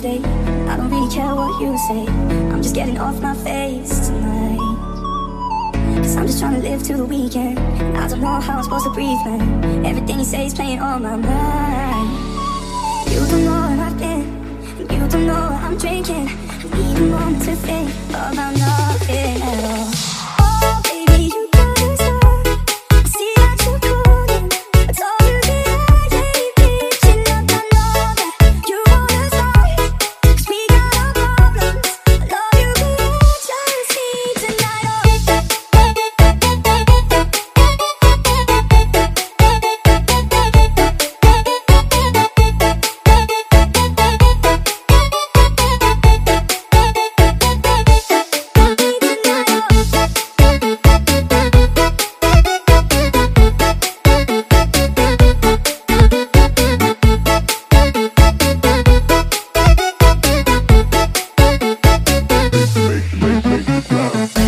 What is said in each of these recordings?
Tuesday. I don't really care what you say. I'm just getting off my face tonight. Cause I'm just trying to live till the weekend. I don't know how I'm supposed to breathe, man. Everything you say is playing on my mind. You don't know where I've been. You don't know what I'm drinking. I need a moment to think about nothing at all. Where's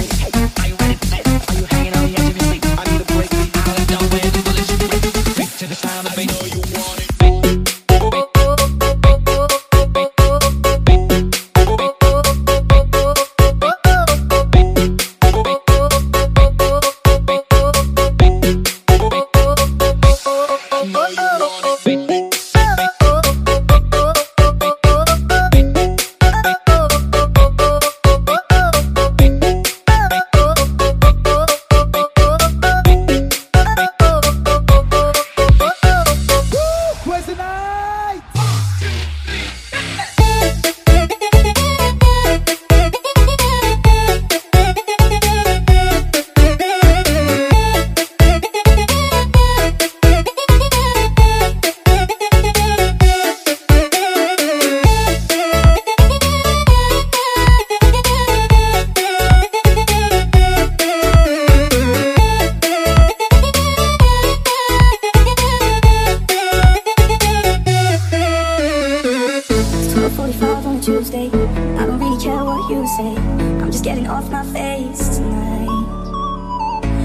Tuesday. I don't really care what you say. I'm just getting off my face tonight.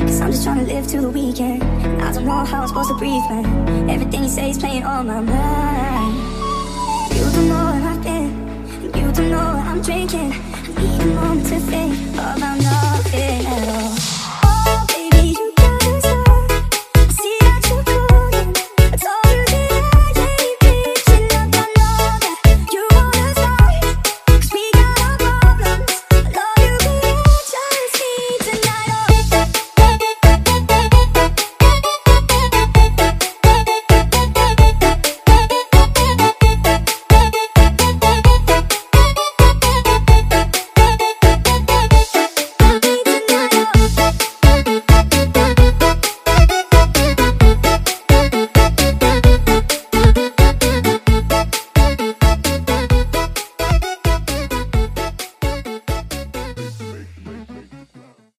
Cause I'm just trying to live till the weekend. I don't know how I'm supposed to breathe, man. Everything you say is playing on my mind. You don't know where I've been. You don't know what I'm drinking. I need a moment to think about